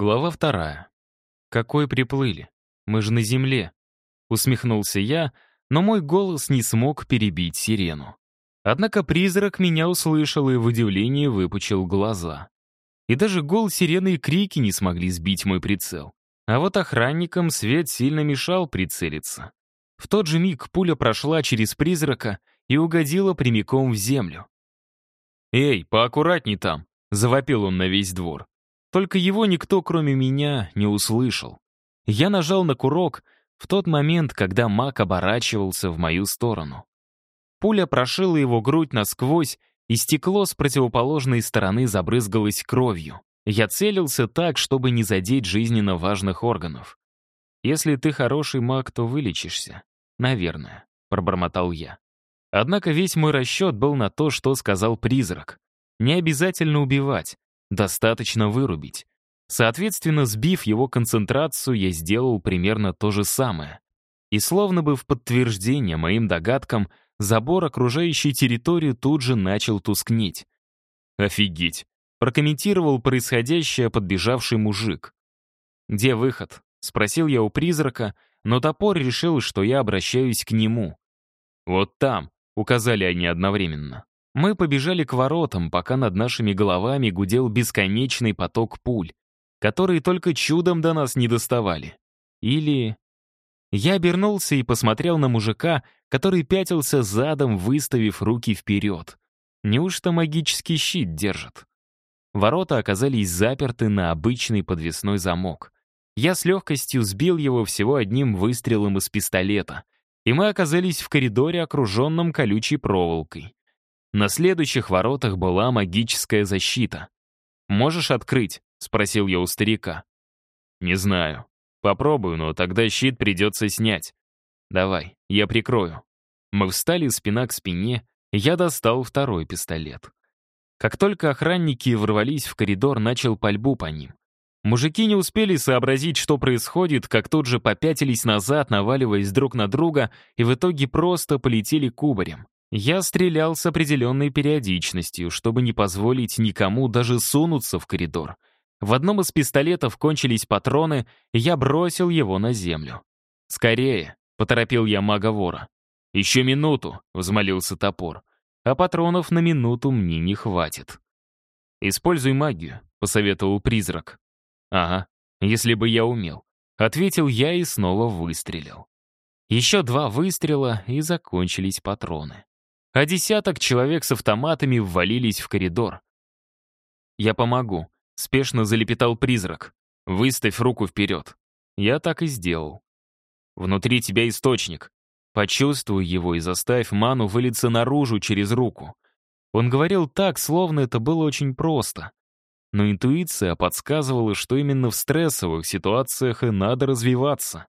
Глава вторая. «Какой приплыли? Мы же на земле!» Усмехнулся я, но мой голос не смог перебить сирену. Однако призрак меня услышал и в удивлении выпучил глаза. И даже гол сирены и крики не смогли сбить мой прицел. А вот охранникам свет сильно мешал прицелиться. В тот же миг пуля прошла через призрака и угодила прямиком в землю. «Эй, поаккуратней там!» — завопил он на весь двор. Только его никто, кроме меня, не услышал. Я нажал на курок в тот момент, когда маг оборачивался в мою сторону. Пуля прошила его грудь насквозь, и стекло с противоположной стороны забрызгалось кровью. Я целился так, чтобы не задеть жизненно важных органов. «Если ты хороший маг, то вылечишься. Наверное», — пробормотал я. Однако весь мой расчет был на то, что сказал призрак. Не обязательно убивать. Достаточно вырубить. Соответственно, сбив его концентрацию, я сделал примерно то же самое. И словно бы в подтверждение моим догадкам, забор, окружающий территорию, тут же начал тускнеть. «Офигеть!» — прокомментировал происходящее подбежавший мужик. «Где выход?» — спросил я у призрака, но топор решил, что я обращаюсь к нему. «Вот там», — указали они одновременно. Мы побежали к воротам, пока над нашими головами гудел бесконечный поток пуль, которые только чудом до нас не доставали. Или... Я обернулся и посмотрел на мужика, который пятился задом, выставив руки вперед. Неужто магический щит держит? Ворота оказались заперты на обычный подвесной замок. Я с легкостью сбил его всего одним выстрелом из пистолета, и мы оказались в коридоре, окруженном колючей проволокой. На следующих воротах была магическая защита. «Можешь открыть?» — спросил я у старика. «Не знаю. Попробую, но тогда щит придется снять. Давай, я прикрою». Мы встали спина к спине, я достал второй пистолет. Как только охранники ворвались в коридор, начал пальбу по ним. Мужики не успели сообразить, что происходит, как тут же попятились назад, наваливаясь друг на друга, и в итоге просто полетели кубарем. Я стрелял с определенной периодичностью, чтобы не позволить никому даже сунуться в коридор. В одном из пистолетов кончились патроны, и я бросил его на землю. «Скорее!» — поторопил я мага-вора. «Еще минуту!» — взмолился топор. «А патронов на минуту мне не хватит». «Используй магию», — посоветовал призрак. «Ага, если бы я умел», — ответил я и снова выстрелил. Еще два выстрела, и закончились патроны а десяток человек с автоматами ввалились в коридор. «Я помогу», — спешно залепетал призрак. «Выставь руку вперед». Я так и сделал. «Внутри тебя источник. Почувствуй его и заставь ману вылиться наружу через руку». Он говорил так, словно это было очень просто. Но интуиция подсказывала, что именно в стрессовых ситуациях и надо развиваться.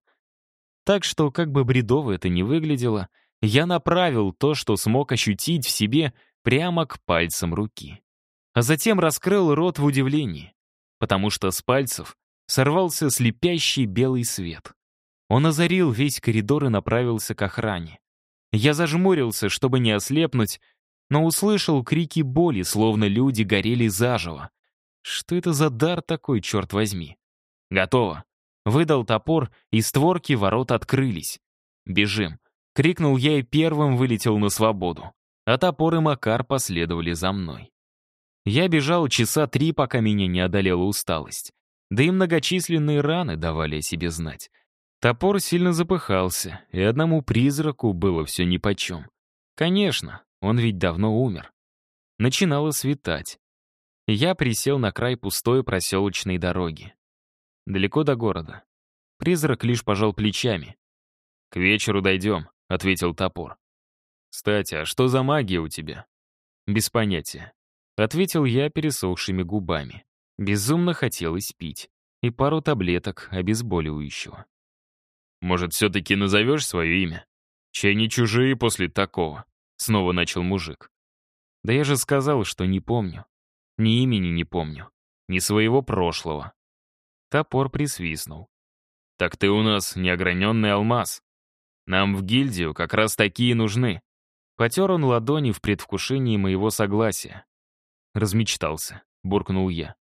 Так что, как бы бредово это ни выглядело, я направил то, что смог ощутить в себе, прямо к пальцам руки. А затем раскрыл рот в удивлении, потому что с пальцев сорвался слепящий белый свет. Он озарил весь коридор и направился к охране. Я зажмурился, чтобы не ослепнуть, но услышал крики боли, словно люди горели заживо. Что это за дар такой, черт возьми? Готово. Выдал топор, и створки ворот открылись. Бежим. Крикнул я и первым вылетел на свободу. А топор и Макар последовали за мной. Я бежал часа три, пока меня не одолела усталость. Да и многочисленные раны давали о себе знать. Топор сильно запыхался, и одному призраку было все нипочем. Конечно, он ведь давно умер. Начинало светать. Я присел на край пустой проселочной дороги. Далеко до города. Призрак лишь пожал плечами. «К вечеру дойдем. — ответил топор. «Кстати, а что за магия у тебя?» «Без понятия», — ответил я пересохшими губами. Безумно хотелось пить. И пару таблеток обезболивающего. «Может, все-таки назовешь свое имя? Чай не чужие после такого?» — снова начал мужик. «Да я же сказал, что не помню. Ни имени не помню. Ни своего прошлого». Топор присвистнул. «Так ты у нас неограненный алмаз», нам в гильдию как раз такие нужны. Потер он ладони в предвкушении моего согласия. Размечтался, буркнул я.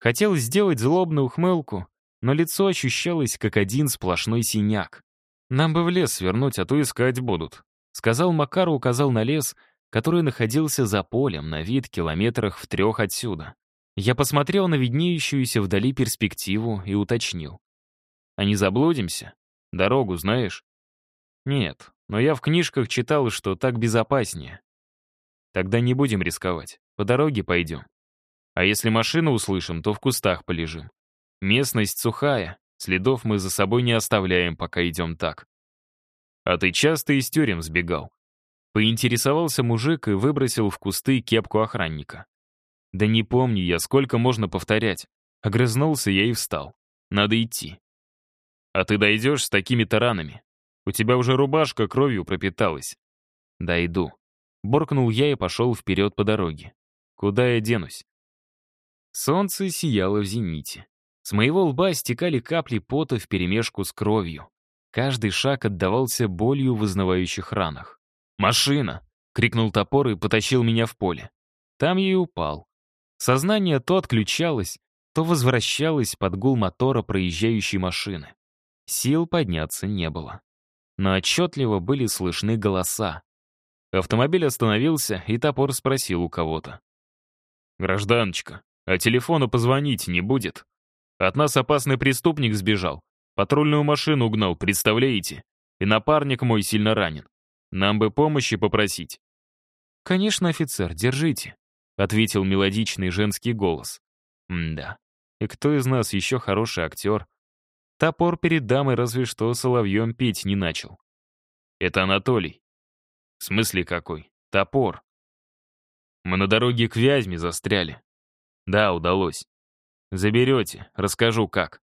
Хотел сделать злобную ухмылку, но лицо ощущалось, как один сплошной синяк. «Нам бы в лес свернуть, а то искать будут», — сказал Макар и указал на лес, который находился за полем, на вид километрах в трех отсюда. Я посмотрел на виднеющуюся вдали перспективу и уточнил. «А не заблудимся? Дорогу знаешь?» «Нет, но я в книжках читал, что так безопаснее». «Тогда не будем рисковать. По дороге пойдем. А если машину услышим, то в кустах полежим. Местность сухая, следов мы за собой не оставляем, пока идем так». «А ты часто из тюрем сбегал?» Поинтересовался мужик и выбросил в кусты кепку охранника. Да не помню я, сколько можно повторять. Огрызнулся я и встал. Надо идти. А ты дойдешь с такими таранами? У тебя уже рубашка кровью пропиталась. Дойду. Боркнул я и пошел вперед по дороге. Куда я денусь? Солнце сияло в зените. С моего лба стекали капли пота вперемешку с кровью. Каждый шаг отдавался болью в изнывающих ранах. «Машина!» — крикнул топор и потащил меня в поле. Там я и упал. Сознание то отключалось, то возвращалось под гул мотора проезжающей машины. Сил подняться не было. Но отчетливо были слышны голоса. Автомобиль остановился, и топор спросил у кого-то. «Гражданочка, а телефону позвонить не будет? От нас опасный преступник сбежал. Патрульную машину угнал, представляете? И напарник мой сильно ранен. Нам бы помощи попросить». «Конечно, офицер, держите», — ответил мелодичный женский голос. «М-да. И кто из нас еще хороший актер?» Топор перед дамой разве что соловьем петь не начал. «Это Анатолий». «В смысле какой? Топор». «Мы на дороге к Вязьме застряли». «Да, удалось». «Заберете, расскажу как.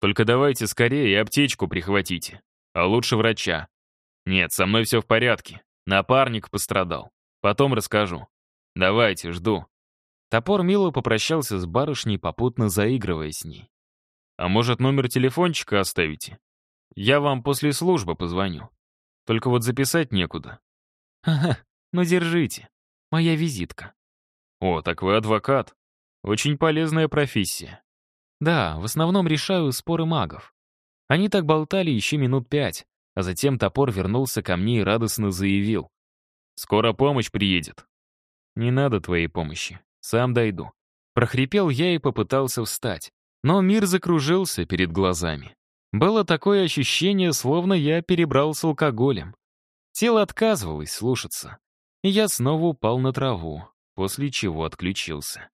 Только давайте скорее и аптечку прихватите, а лучше врача. «Нет, со мной все в порядке. Напарник пострадал. Потом расскажу. Давайте, жду». Топор мило попрощался с барышней, попутно заигрывая с ней. «А может, номер телефончика оставите? Я вам после службы позвоню. Только вот записать некуда». «Ага, ну держите. Моя визитка». «О, так вы адвокат. Очень полезная профессия». «Да, в основном решаю споры магов. Они так болтали еще минут пять, а затем топор вернулся ко мне и радостно заявил. «Скоро помощь приедет». «Не надо твоей помощи. Сам дойду». Прохрипел я и попытался встать. Но мир закружился перед глазами. Было такое ощущение, словно я перебрал с алкоголем. Тело отказывалось слушаться. Я снова упал на траву, после чего отключился.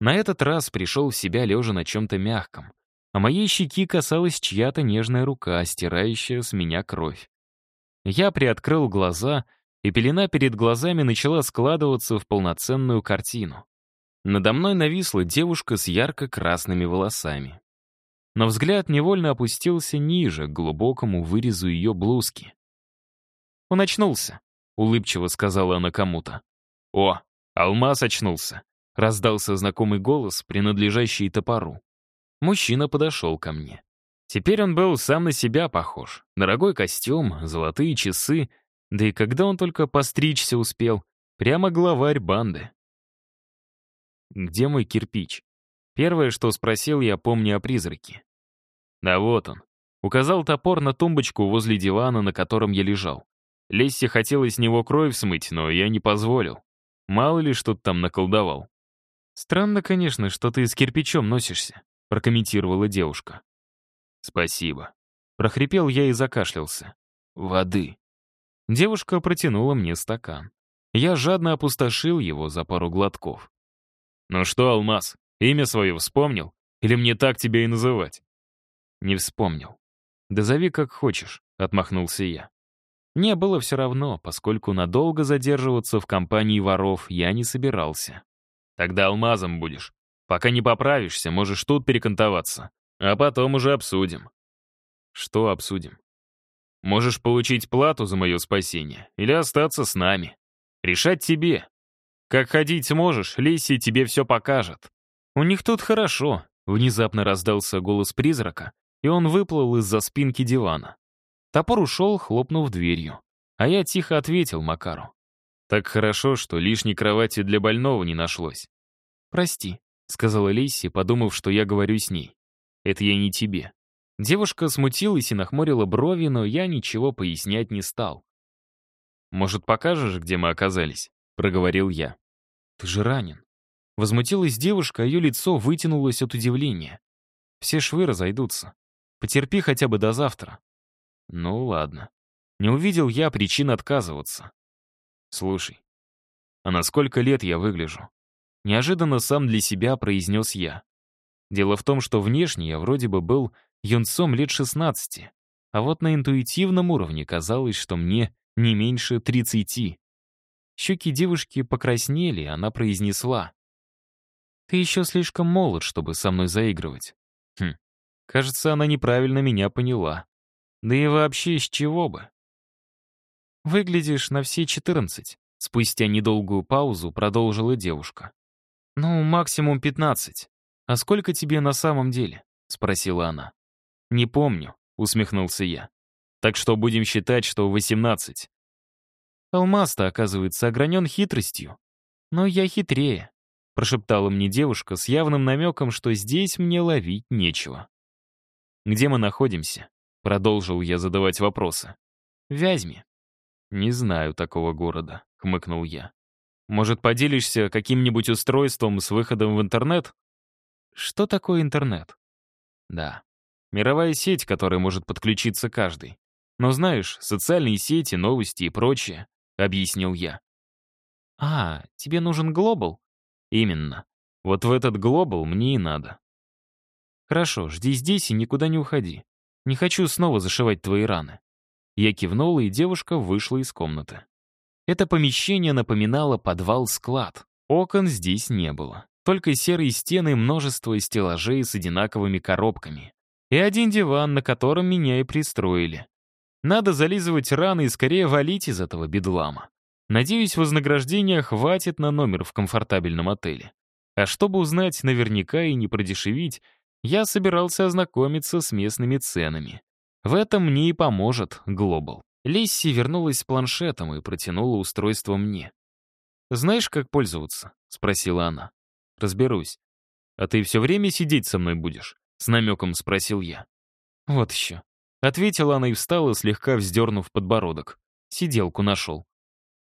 На этот раз пришел в себя лежа на чем-то мягком а моей щеки касалась чья-то нежная рука, стирающая с меня кровь. Я приоткрыл глаза, и пелена перед глазами начала складываться в полноценную картину. Надо мной нависла девушка с ярко-красными волосами. Но взгляд невольно опустился ниже, к глубокому вырезу ее блузки. «Он очнулся», — улыбчиво сказала она кому-то. «О, алмаз очнулся», — раздался знакомый голос, принадлежащий топору. Мужчина подошел ко мне. Теперь он был сам на себя похож. Дорогой костюм, золотые часы, да и когда он только постричься успел, прямо главарь банды. «Где мой кирпич?» Первое, что спросил я, помню о призраке. Да вот он. Указал топор на тумбочку возле дивана, на котором я лежал. Лессе хотелось с него кровь смыть, но я не позволил. Мало ли, что там наколдовал. Странно, конечно, что ты с кирпичом носишься прокомментировала девушка. «Спасибо». Прохрипел я и закашлялся. «Воды». Девушка протянула мне стакан. Я жадно опустошил его за пару глотков. «Ну что, Алмаз, имя свое вспомнил? Или мне так тебя и называть?» «Не вспомнил». «Да зови как хочешь», — отмахнулся я. Мне было все равно, поскольку надолго задерживаться в компании воров я не собирался. «Тогда алмазом будешь», Пока не поправишься, можешь тут перекантоваться. А потом уже обсудим. Что обсудим? Можешь получить плату за мое спасение или остаться с нами. Решать тебе. Как ходить сможешь, Лесси тебе все покажет. У них тут хорошо. Внезапно раздался голос призрака, и он выплыл из-за спинки дивана. Топор ушел, хлопнув дверью. А я тихо ответил Макару. Так хорошо, что лишней кровати для больного не нашлось. Прости, сказала Лейси, подумав, что я говорю с ней. «Это я не тебе». Девушка смутилась и нахмурила брови, но я ничего пояснять не стал. «Может, покажешь, где мы оказались?» — проговорил я. «Ты же ранен». Возмутилась девушка, а ее лицо вытянулось от удивления. «Все швы разойдутся. Потерпи хотя бы до завтра». «Ну ладно». Не увидел я причин отказываться. «Слушай, а на сколько лет я выгляжу?» Неожиданно сам для себя произнес я. Дело в том, что внешне я вроде бы был юнцом лет 16, а вот на интуитивном уровне казалось, что мне не меньше 30. Щеки девушки покраснели, она произнесла. «Ты еще слишком молод, чтобы со мной заигрывать». Хм, кажется, она неправильно меня поняла. Да и вообще, с чего бы? «Выглядишь на все 14», — спустя недолгую паузу продолжила девушка. «Ну, максимум 15. А сколько тебе на самом деле?» — спросила она. «Не помню», — усмехнулся я. «Так что будем считать, что 18». «Алмаз-то, оказывается, огранен хитростью. Но я хитрее», — прошептала мне девушка с явным намеком, что здесь мне ловить нечего. «Где мы находимся?» — продолжил я задавать вопросы. «Вязьме». «Не знаю такого города», — хмыкнул я. «Может, поделишься каким-нибудь устройством с выходом в интернет?» Что такое интернет? Да, мировая сеть, к которой может подключиться каждый. Но знаешь, социальные сети, новости и прочее, объяснил я. А, тебе нужен глобал? Именно. Вот в этот глобал мне и надо. Хорошо, жди здесь и никуда не уходи. Не хочу снова зашивать твои раны. Я кивнула, и девушка вышла из комнаты. Это помещение напоминало подвал-склад. Окон здесь не было. Только серые стены и множество стеллажей с одинаковыми коробками. И один диван, на котором меня и пристроили. Надо зализывать раны и скорее валить из этого бедлама. Надеюсь, вознаграждения хватит на номер в комфортабельном отеле. А чтобы узнать наверняка и не продешевить, я собирался ознакомиться с местными ценами. В этом мне и поможет Глобал. Лисси вернулась с планшетом и протянула устройство мне. «Знаешь, как пользоваться?» — спросила она. Разберусь. А ты все время сидеть со мной будешь? С намеком спросил я. Вот еще. Ответила она и встала, слегка вздернув подбородок. Сиделку нашел.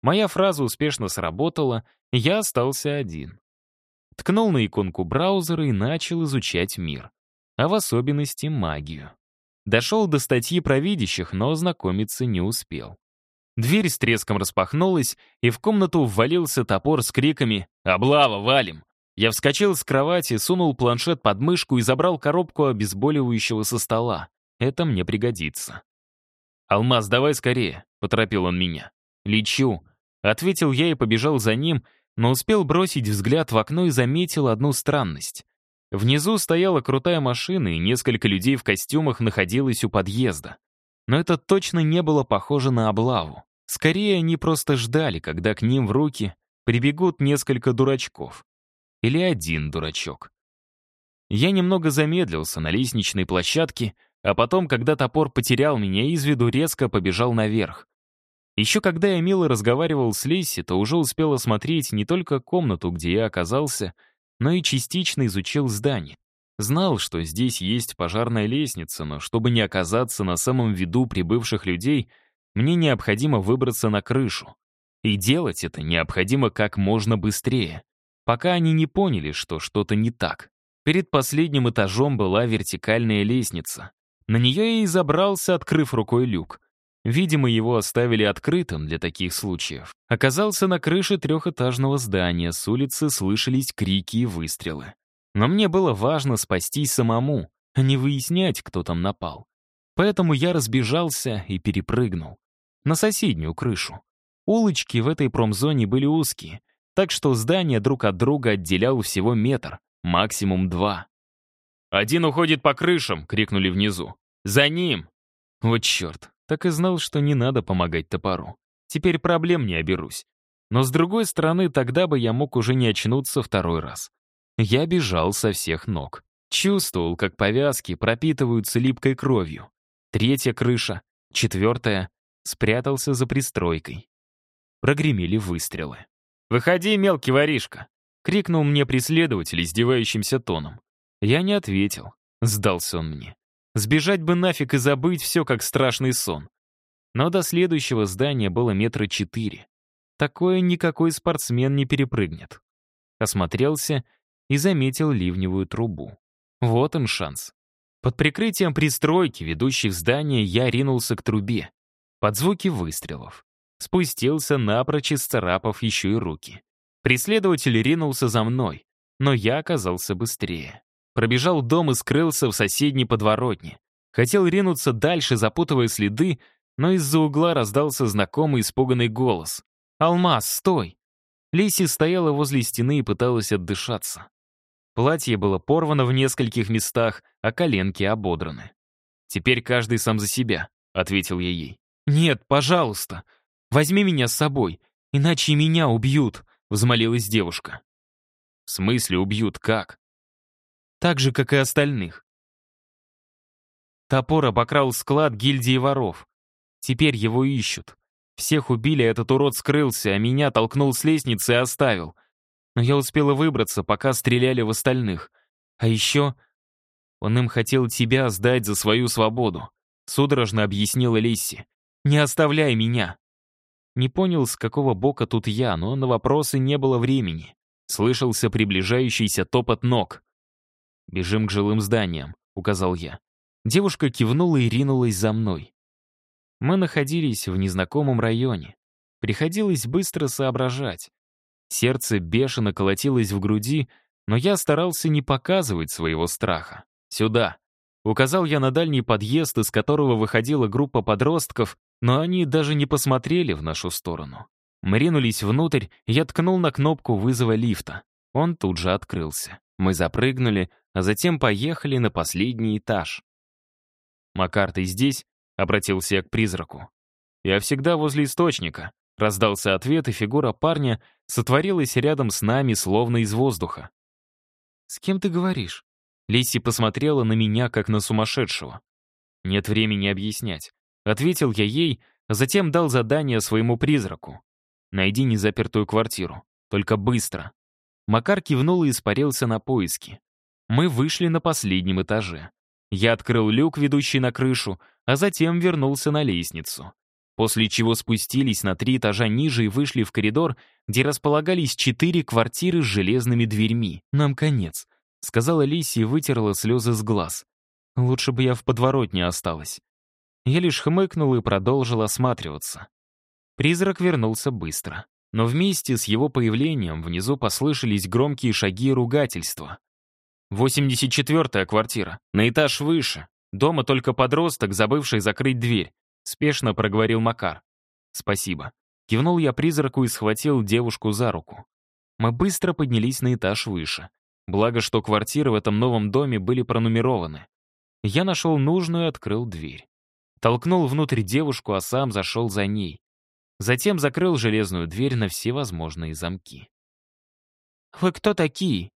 Моя фраза успешно сработала, я остался один. Ткнул на иконку браузера и начал изучать мир. А в особенности магию. Дошел до статьи про видящих, но знакомиться не успел. Дверь с треском распахнулась, и в комнату ввалился топор с криками «Облава, валим!». Я вскочил с кровати, сунул планшет под мышку и забрал коробку обезболивающего со стола. Это мне пригодится. «Алмаз, давай скорее», — поторопил он меня. «Лечу», — ответил я и побежал за ним, но успел бросить взгляд в окно и заметил одну странность. Внизу стояла крутая машина, и несколько людей в костюмах находилось у подъезда. Но это точно не было похоже на облаву. Скорее, они просто ждали, когда к ним в руки прибегут несколько дурачков. Или один дурачок. Я немного замедлился на лестничной площадке, а потом, когда топор потерял меня из виду, резко побежал наверх. Еще когда я мило разговаривал с Лесси, то уже успел осмотреть не только комнату, где я оказался, но и частично изучил здание. Знал, что здесь есть пожарная лестница, но чтобы не оказаться на самом виду прибывших людей, мне необходимо выбраться на крышу. И делать это необходимо как можно быстрее пока они не поняли, что что-то не так. Перед последним этажом была вертикальная лестница. На нее я и забрался, открыв рукой люк. Видимо, его оставили открытым для таких случаев. Оказался на крыше трехэтажного здания, с улицы слышались крики и выстрелы. Но мне было важно спастись самому, а не выяснять, кто там напал. Поэтому я разбежался и перепрыгнул. На соседнюю крышу. Улочки в этой промзоне были узкие, так что здание друг от друга отделял всего метр, максимум два. «Один уходит по крышам!» — крикнули внизу. «За ним!» Вот черт, так и знал, что не надо помогать топору. Теперь проблем не оберусь. Но с другой стороны, тогда бы я мог уже не очнуться второй раз. Я бежал со всех ног. Чувствовал, как повязки пропитываются липкой кровью. Третья крыша, четвертая, спрятался за пристройкой. Прогремели выстрелы. «Выходи, мелкий воришка!» Крикнул мне преследователь издевающимся тоном. Я не ответил. Сдался он мне. Сбежать бы нафиг и забыть все, как страшный сон. Но до следующего здания было метра четыре. Такое никакой спортсмен не перепрыгнет. Осмотрелся и заметил ливневую трубу. Вот он шанс. Под прикрытием пристройки, ведущей в здание, я ринулся к трубе. Под звуки выстрелов. Спустился, напрочь исцарапав еще и руки. Преследователь ринулся за мной, но я оказался быстрее. Пробежал дом и скрылся в соседней подворотне. Хотел ринуться дальше, запутывая следы, но из-за угла раздался знакомый испуганный голос. «Алмаз, стой!» Лиси стояла возле стены и пыталась отдышаться. Платье было порвано в нескольких местах, а коленки ободраны. «Теперь каждый сам за себя», — ответил я ей. «Нет, пожалуйста, возьми меня с собой, иначе меня убьют», — взмолилась девушка. «В смысле убьют? Как?» «Так же, как и остальных». Топор обокрал склад гильдии воров. Теперь его ищут. Всех убили, этот урод скрылся, а меня толкнул с лестницы и оставил. Но я успела выбраться, пока стреляли в остальных. А еще он им хотел тебя сдать за свою свободу. Судорожно объяснила Лисси. «Не оставляй меня!» Не понял, с какого бока тут я, но на вопросы не было времени. Слышался приближающийся топот ног. «Бежим к жилым зданиям», — указал я. Девушка кивнула и ринулась за мной. Мы находились в незнакомом районе. Приходилось быстро соображать. Сердце бешено колотилось в груди, но я старался не показывать своего страха. «Сюда!» Указал я на дальний подъезд, из которого выходила группа подростков, но они даже не посмотрели в нашу сторону. Мы ринулись внутрь, я ткнул на кнопку вызова лифта. Он тут же открылся. Мы запрыгнули, а затем поехали на последний этаж. «Макар, ты здесь?» — обратился я к призраку. «Я всегда возле источника», — раздался ответ, и фигура парня сотворилась рядом с нами, словно из воздуха. «С кем ты говоришь?» Лесси посмотрела на меня, как на сумасшедшего. «Нет времени объяснять». Ответил я ей, а затем дал задание своему призраку. «Найди незапертую квартиру. Только быстро». Макар кивнул и испарился на поиски. Мы вышли на последнем этаже. Я открыл люк, ведущий на крышу, а затем вернулся на лестницу. После чего спустились на три этажа ниже и вышли в коридор, где располагались четыре квартиры с железными дверьми. «Нам конец», — сказала Лиси и вытерла слезы с глаз. «Лучше бы я в подворотне осталась». Я лишь хмыкнул и продолжил осматриваться. Призрак вернулся быстро. Но вместе с его появлением внизу послышались громкие шаги и ругательства. «Восемьдесят четвертая квартира, на этаж выше. Дома только подросток, забывший закрыть дверь», — спешно проговорил Макар. «Спасибо». Кивнул я призраку и схватил девушку за руку. Мы быстро поднялись на этаж выше. Благо, что квартиры в этом новом доме были пронумерованы. Я нашел нужную и открыл дверь. Толкнул внутрь девушку, а сам зашел за ней. Затем закрыл железную дверь на все возможные замки. «Вы кто такие?»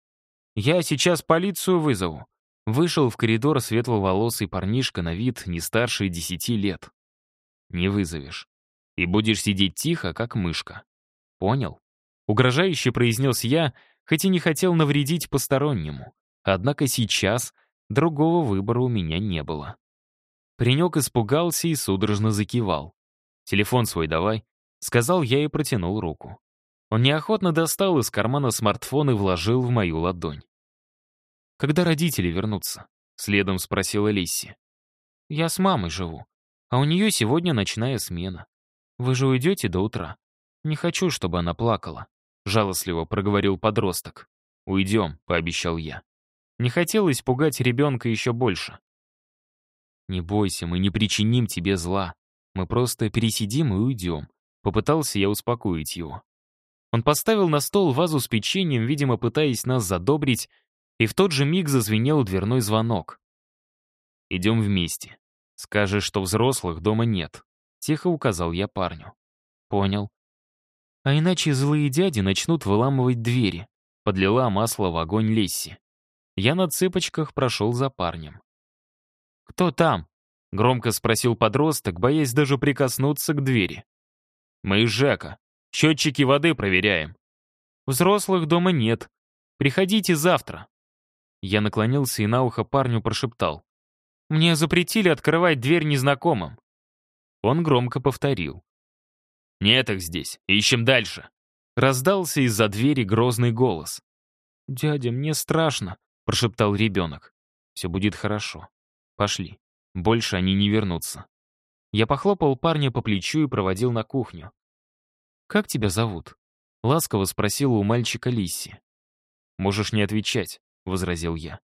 «Я сейчас полицию вызову». Вышел в коридор светловолосый парнишка на вид не старше десяти лет. «Не вызовешь. И будешь сидеть тихо, как мышка. Понял?» Угрожающе произнес я, хоть и не хотел навредить постороннему. Однако сейчас другого выбора у меня не было. Паренек испугался и судорожно закивал. «Телефон свой давай», — сказал я и протянул руку. Он неохотно достал из кармана смартфон и вложил в мою ладонь. «Когда родители вернутся?» — следом спросила Лисси. «Я с мамой живу, а у нее сегодня ночная смена. Вы же уйдете до утра. Не хочу, чтобы она плакала», — жалостливо проговорил подросток. «Уйдем», — пообещал я. Не хотелось пугать ребенка еще больше. «Не бойся, мы не причиним тебе зла. Мы просто пересидим и уйдем», — попытался я успокоить его. Он поставил на стол вазу с печеньем, видимо, пытаясь нас задобрить, и в тот же миг зазвенел дверной звонок. «Идем вместе. Скажешь, что взрослых дома нет», — тихо указал я парню. «Понял. А иначе злые дяди начнут выламывать двери», — подлила масло в огонь Лесси. Я на цыпочках прошел за парнем. «Кто там?» — громко спросил подросток, боясь даже прикоснуться к двери. «Мы из Жека. Счетчики воды проверяем». «Взрослых дома нет», Приходите завтра». Я наклонился и на ухо парню прошептал. «Мне запретили открывать дверь незнакомым». Он громко повторил. «Нет их здесь, ищем дальше». Раздался из-за двери грозный голос. «Дядя, мне страшно», — прошептал ребенок. «Все будет хорошо. Пошли. Больше они не вернутся». Я похлопал парня по плечу и проводил на кухню. «Как тебя зовут?» — ласково спросила у мальчика Лисси. «Можешь не отвечать», — возразил я.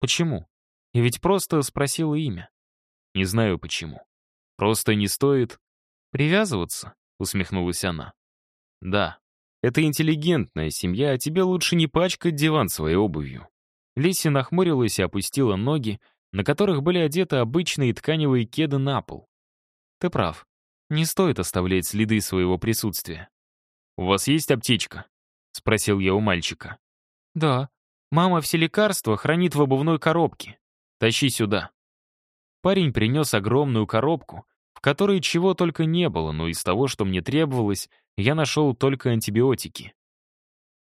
«Почему? Я ведь просто спросила имя». «Не знаю почему. Просто не стоит...» «Привязываться?» — усмехнулась она. «Да, это интеллигентная семья, а тебе лучше не пачкать диван своей обувью». Лисси нахмурилась и опустила ноги, на которых были одеты обычные тканевые кеды на пол. «Ты прав. Не стоит оставлять следы своего присутствия». «У вас есть аптечка?» — спросил я у мальчика. «Да. Мама все лекарства хранит в обувной коробке. Тащи сюда». Парень принес огромную коробку, в которой чего только не было, но из того, что мне требовалось, я нашел только антибиотики.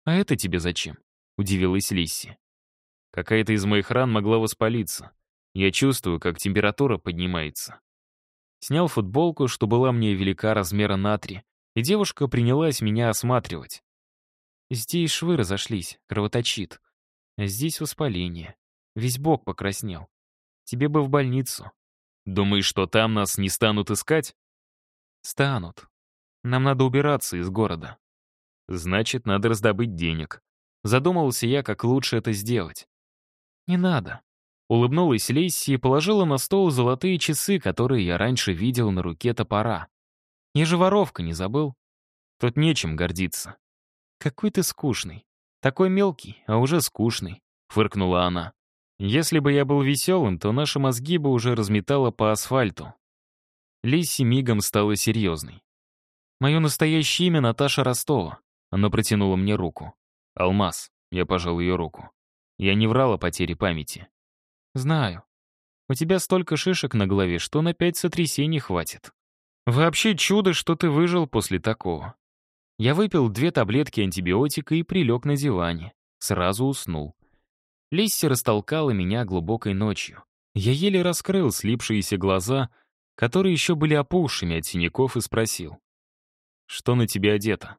«А это тебе зачем?» — удивилась Лисси. Какая-то из моих ран могла воспалиться. Я чувствую, как температура поднимается. Снял футболку, что была мне велика размера на три, и девушка принялась меня осматривать. Здесь швы разошлись, кровоточит. Здесь воспаление. Весь бок покраснел. Тебе бы в больницу. Думаешь, что там нас не станут искать? Станут. Нам надо убираться из города. Значит, надо раздобыть денег. Задумался я, как лучше это сделать. Не надо. Улыбнулась Лейси и положила на стол золотые часы, которые я раньше видел на руке топора. Я же воровка, не забыл? Тут нечем гордиться. «Какой ты скучный. Такой мелкий, а уже скучный», — фыркнула она. «Если бы я был веселым, то наши мозги бы уже разметало по асфальту». Лисси мигом стала серьезной. «Мое настоящее имя Наташа Ростова». Она протянула мне руку. «Алмаз». Я пожал ее руку. Я не врал о потере памяти. «Знаю. У тебя столько шишек на голове, что на пять сотрясений хватит. Вообще чудо, что ты выжил после такого. Я выпил две таблетки антибиотика и прилег на диване. Сразу уснул. Лисси растолкала меня глубокой ночью. Я еле раскрыл слипшиеся глаза, которые еще были опухшими от синяков, и спросил. «Что на тебе одето?»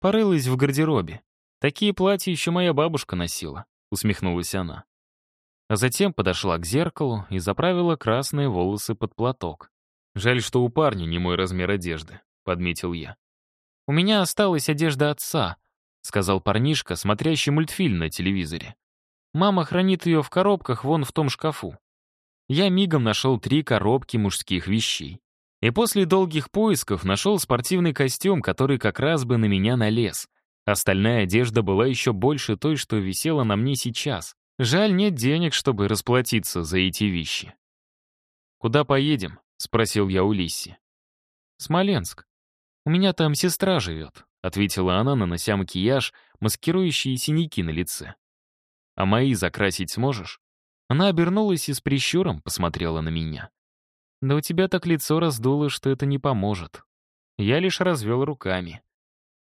Порылась в гардеробе. Такие платья еще моя бабушка носила, усмехнулась она. А затем подошла к зеркалу и заправила красные волосы под платок. «Жаль, что у парня не мой размер одежды», — подметил я. «У меня осталась одежда отца», — сказал парнишка, смотрящий мультфильм на телевизоре. «Мама хранит ее в коробках вон в том шкафу». Я мигом нашел три коробки мужских вещей. И после долгих поисков нашел спортивный костюм, который как раз бы на меня налез. Остальная одежда была еще больше той, что висела на мне сейчас. Жаль, нет денег, чтобы расплатиться за эти вещи. «Куда поедем?» — спросил я у Лисси. «Смоленск. «У меня там сестра живет», — ответила она, нанося макияж, маскирующие синяки на лице. «А мои закрасить сможешь?» Она обернулась и с прищуром посмотрела на меня. «Да у тебя так лицо раздуло, что это не поможет». Я лишь развел руками.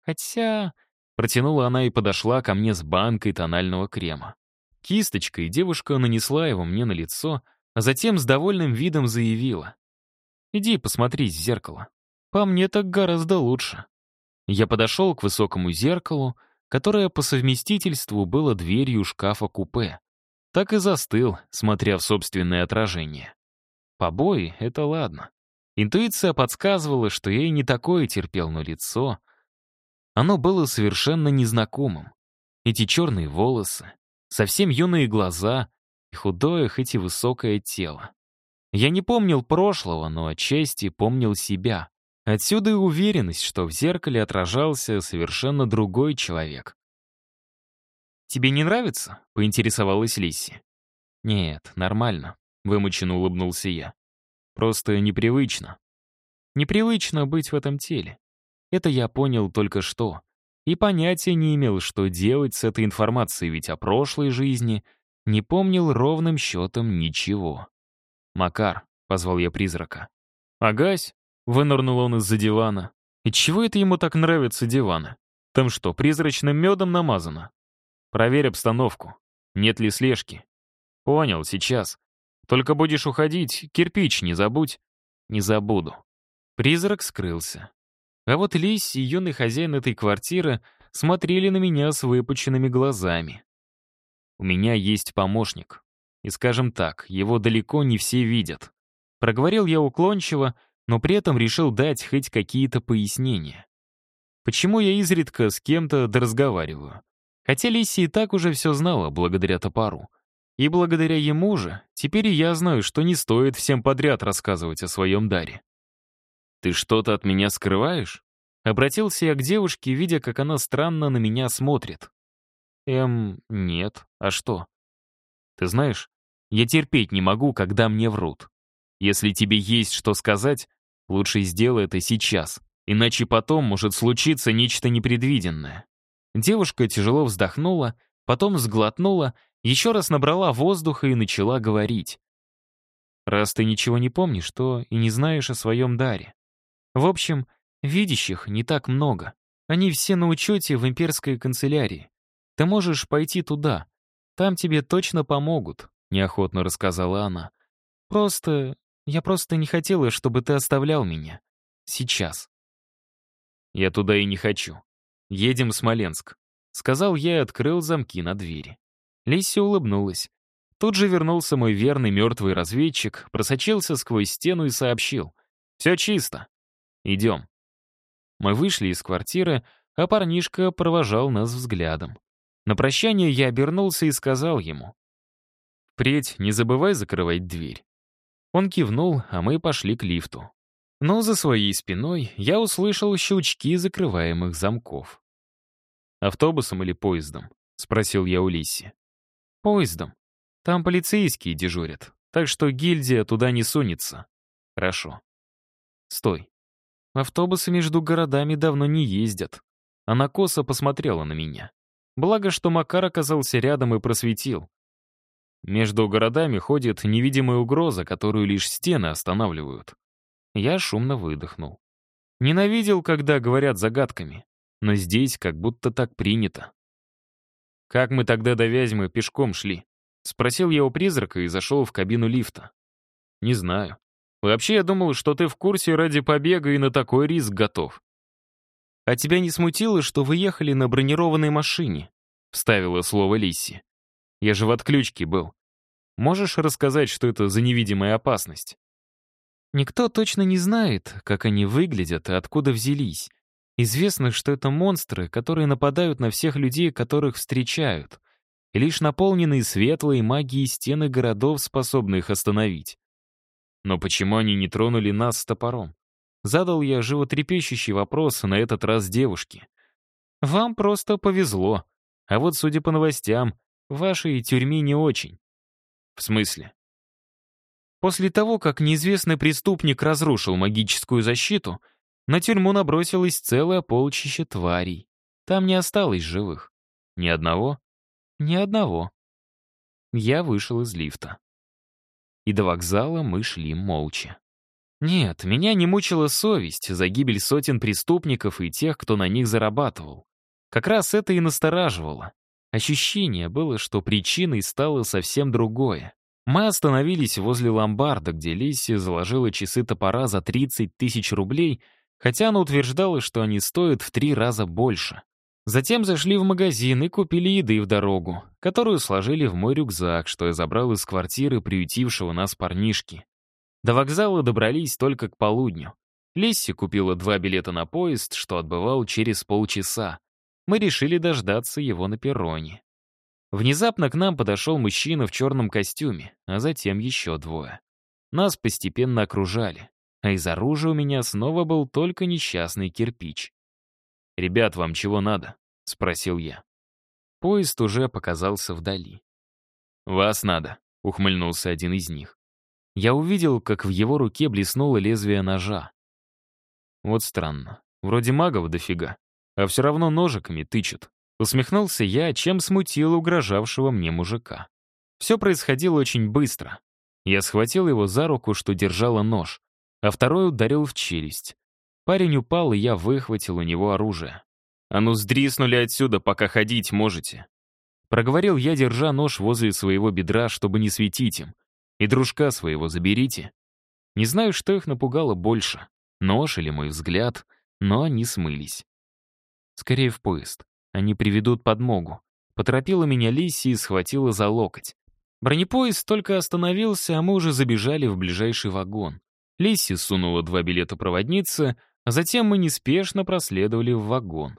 «Хотя...» — протянула она и подошла ко мне с банкой тонального крема. Кисточкой девушка нанесла его мне на лицо, а затем с довольным видом заявила. «Иди посмотрись в зеркало». По мне так гораздо лучше. Я подошел к высокому зеркалу, которое по совместительству было дверью шкафа-купе. Так и застыл, смотря в собственное отражение. Побои — это ладно. Интуиция подсказывала, что я и не такое терпел, но лицо... Оно было совершенно незнакомым. Эти черные волосы, совсем юные глаза и худое, хоть и высокое тело. Я не помнил прошлого, но отчасти помнил себя. Отсюда и уверенность, что в зеркале отражался совершенно другой человек. «Тебе не нравится?» — поинтересовалась Лисси. «Нет, нормально», — вымученно улыбнулся я. «Просто непривычно. Непривычно быть в этом теле. Это я понял только что. И понятия не имел, что делать с этой информацией, ведь о прошлой жизни не помнил ровным счетом ничего. «Макар», — позвал я призрака. «Агась?» Вынырнул он из-за дивана. И чего это ему так нравятся диваны? Там что, призрачным медом намазано? Проверь обстановку. Нет ли слежки. Понял, сейчас. Только будешь уходить, кирпич не забудь. Не забуду. Призрак скрылся. А вот Лись и юный хозяин этой квартиры смотрели на меня с выпученными глазами. У меня есть помощник. И, скажем так, его далеко не все видят. Проговорил я уклончиво, но при этом решил дать хоть какие-то пояснения. Почему я изредка с кем-то доразговариваю? Хотя Лисси и так уже все знала благодаря топору. И благодаря ему же, теперь я знаю, что не стоит всем подряд рассказывать о своем даре. «Ты что-то от меня скрываешь?» Обратился я к девушке, видя, как она странно на меня смотрит. «Эм, нет. А что?» «Ты знаешь, я терпеть не могу, когда мне врут. Если тебе есть что сказать, лучше сделай это сейчас, иначе потом может случиться нечто непредвиденное». Девушка тяжело вздохнула, потом сглотнула, еще раз набрала воздуха и начала говорить. «Раз ты ничего не помнишь, то и не знаешь о своем даре. В общем, видящих не так много. Они все на учете в имперской канцелярии. Ты можешь пойти туда. Там тебе точно помогут», — неохотно рассказала она. «Просто... я просто не хотела, чтобы ты оставлял меня. Сейчас». «Я туда и не хочу. Едем в Смоленск», — сказал я и открыл замки на двери. Лисси улыбнулась. Тут же вернулся мой верный мертвый разведчик, просочился сквозь стену и сообщил. «Все чисто. Идем». Мы вышли из квартиры, а парнишка провожал нас взглядом. На прощание я обернулся и сказал ему. «Впредь не забывай закрывать дверь». Он кивнул, а мы пошли к лифту. Но за своей спиной я услышал щелчки закрываемых замков. «Автобусом или поездом?» — спросил я у Лиси. «Поездом. Там полицейские дежурят, так что гильдия туда не сунется». «Хорошо». «Стой. Автобусы между городами давно не ездят». Она косо посмотрела на меня. Благо, что Макар оказался рядом и просветил. Между городами ходит невидимая угроза, которую лишь стены останавливают. Я шумно выдохнул. Ненавидел, когда говорят загадками, но здесь как будто так принято. «Как мы тогда до Вязьмы пешком шли?» Спросил я у призрака и зашел в кабину лифта. «Не знаю. Вообще, я думал, что ты в курсе ради побега и на такой риск готов. «А тебя не смутило, что вы ехали на бронированной машине?» — вставила слово Лисси. «Я же в отключке был. Можешь рассказать, что это за невидимая опасность?» Никто точно не знает, как они выглядят и откуда взялись. Известно, что это монстры, которые нападают на всех людей, которых встречают. И лишь наполненные светлой магией стены городов способны их остановить. Но почему они не тронули нас с топором? Задал я животрепещущий вопрос на этот раз девушке. «Вам просто повезло. А вот, судя по новостям, вашей тюрьме не очень». «В смысле?» После того, как неизвестный преступник разрушил магическую защиту, на тюрьму набросилось целое полчище тварей. Там не осталось живых. Ни одного? Ни одного. Я вышел из лифта. И до вокзала мы шли молча. Нет, меня не мучила совесть за гибель сотен преступников и тех, кто на них зарабатывал. Как раз это и настораживало. Ощущение было, что причиной стало совсем другое. Мы остановились возле ломбарда, где Лисси заложила часы топора за 30 тысяч рублей, хотя она утверждала, что они стоят в три раза больше. Затем зашли в магазин и купили еды в дорогу, которую сложили в мой рюкзак, что я забрал из квартиры приютившего нас парнишки. До вокзала добрались только к полудню. Лесси купила два билета на поезд, что отбывал через полчаса. Мы решили дождаться его на перроне. Внезапно к нам подошел мужчина в черном костюме, а затем еще двое. Нас постепенно окружали, а из оружия у меня снова был только несчастный кирпич. «Ребят, вам чего надо?» — спросил я. Поезд уже показался вдали. «Вас надо», — ухмыльнулся один из них. Я увидел, как в его руке блеснуло лезвие ножа. Вот странно. Вроде магов дофига, а все равно ножиками тычут. Усмехнулся я, чем смутил угрожавшего мне мужика. Все происходило очень быстро. Я схватил его за руку, что держала нож, а второй ударил в челюсть. Парень упал, и я выхватил у него оружие. «А ну, сдриснули отсюда, пока ходить можете!» Проговорил я, держа нож возле своего бедра, чтобы не светить им. И дружка своего заберите. Не знаю, что их напугало больше. Нож или мой взгляд, но они смылись. Скорее в поезд. Они приведут подмогу. Поторопила меня Лисси и схватила за локоть. Бронепоезд только остановился, а мы уже забежали в ближайший вагон. Лисси сунула два билета проводницы, а затем мы неспешно проследовали в вагон.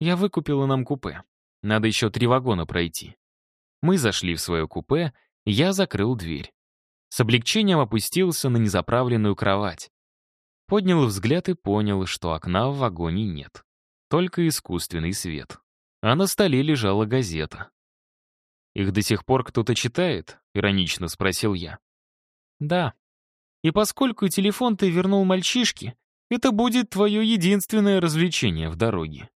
Я выкупила нам купе. Надо еще три вагона пройти. Мы зашли в свое купе, я закрыл дверь. С облегчением опустился на незаправленную кровать. Поднял взгляд и понял, что окна в вагоне нет. Только искусственный свет. А на столе лежала газета. «Их до сих пор кто-то читает?» — иронично спросил я. «Да. И поскольку телефон ты вернул мальчишке, это будет твое единственное развлечение в дороге».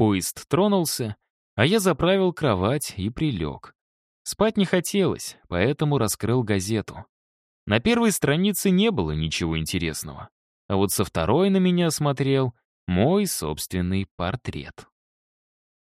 Поезд тронулся, а я заправил кровать и прилег. Спать не хотелось, поэтому раскрыл газету. На первой странице не было ничего интересного. А вот со второй на меня смотрел мой собственный портрет.